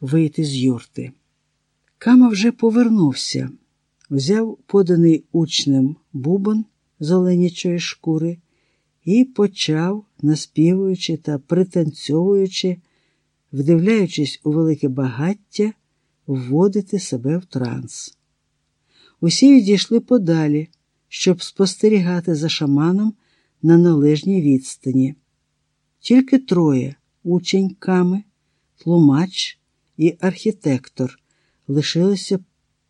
вийти з юрти. Кама вже повернувся, взяв поданий учнем бубон з оленячої шкури і почав, наспівуючи та пританцьовуючи, вдивляючись у велике багаття, вводити себе в транс. Усі відійшли подалі, щоб спостерігати за шаманом на належній відстані. Тільки троє учень Ками, тлумач і архітектор лишилися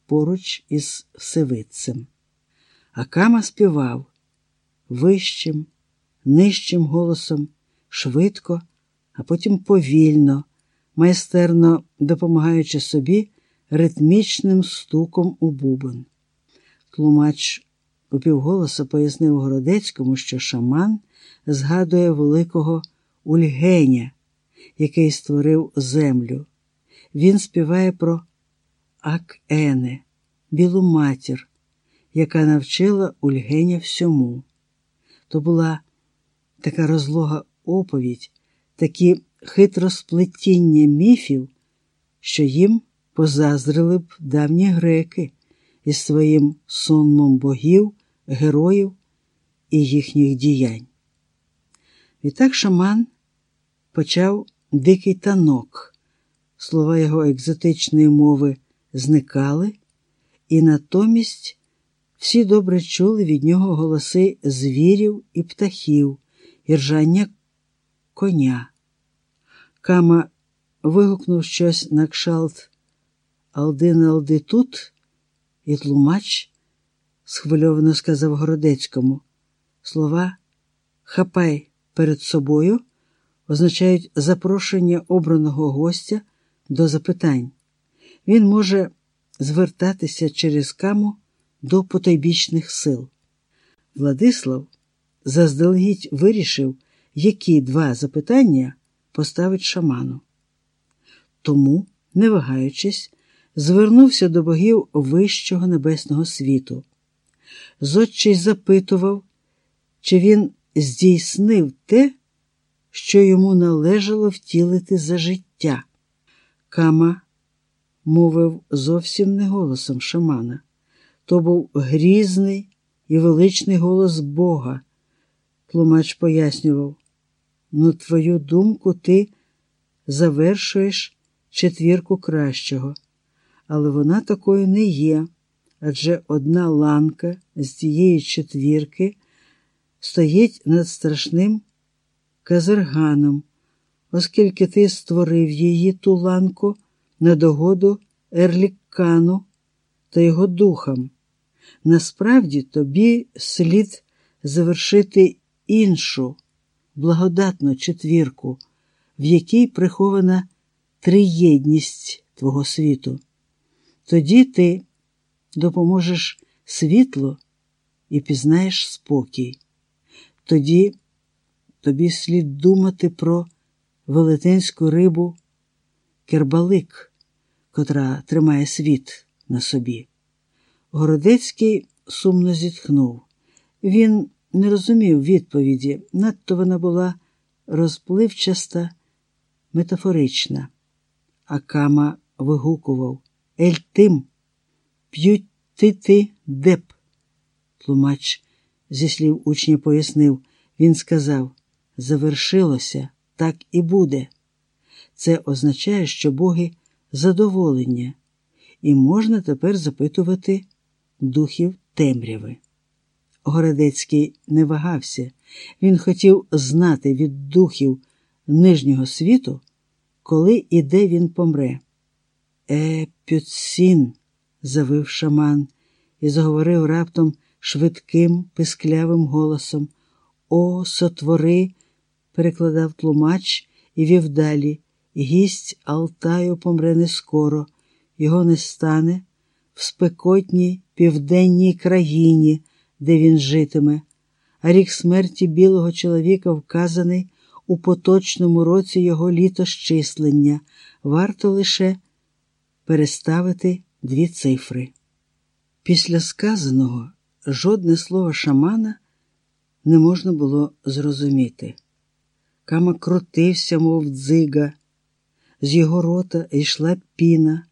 поруч із всевидцем. А Кама співав вищим, нижчим голосом, швидко, а потім повільно, майстерно допомагаючи собі ритмічним стуком у бубон. Тлумач упівголоса пояснив Городецькому, що шаман згадує великого Ульгеня, який створив землю. Він співає про Ак-Ене, білу матір, яка навчила Ульгеня всьому. То була така розлога оповідь, такі хитросплетіння міфів, що їм позаздрили б давні греки із своїм сонмом богів, героїв і їхніх діянь. Відтак шаман почав дикий танок, слова його екзотичної мови зникали, і натомість всі добре чули від нього голоси звірів і птахів, і ржання коня. Кама вигукнув щось на кшалт Алдин Алди тут, і тлумач схвильовано сказав Городецькому. Слова Хапай перед собою означають запрошення обраного гостя до запитань. Він може звертатися через каму до потойбічних сил. Владислав заздалегідь вирішив, які два запитання поставить шаману. Тому, не вагаючись, звернувся до богів вищого небесного світу. Зодчий запитував, чи він здійснив те, що йому належало втілити за життя. Кама мовив зовсім не голосом шамана. То був грізний і величний голос Бога. Тлумач пояснював, ну, твою думку, ти завершуєш четвірку кращого, але вона такою не є, адже одна ланка з цієї четвірки стоїть над страшним казерганом, оскільки ти створив її ту ланку на догоду Ерліккану та його духам. Насправді тобі слід завершити іншу благодатну четвірку, в якій прихована триєдність твого світу. Тоді ти допоможеш світло і пізнаєш спокій. Тоді тобі слід думати про велетенську рибу кербалик, котра тримає світ на собі. Городецький сумно зітхнув. Він не розумів відповіді, надто вона була розпливчаста, метафорична. А Кама вигукував Ельтим, п'ють ти ти деп. Тлумач зі слів учня пояснив, він сказав завершилося, так і буде. Це означає, що боги задоволення, і можна тепер запитувати духів темряви. Городецький не вагався, він хотів знати від духів нижнього світу, коли і де він помре. Е, Пюцін, завив шаман і заговорив раптом швидким, писклявим голосом. О, сотвори, перекладав тлумач і вів далі. Гість Алтаю помре не скоро, його не стане в спекотній південній країні, де він житиме, а рік смерті білого чоловіка вказаний у поточному році його літощислення. Варто лише переставити дві цифри. Після сказаного жодне слово шамана не можна було зрозуміти. Кама крутився, мов дзига, з його рота йшла піна,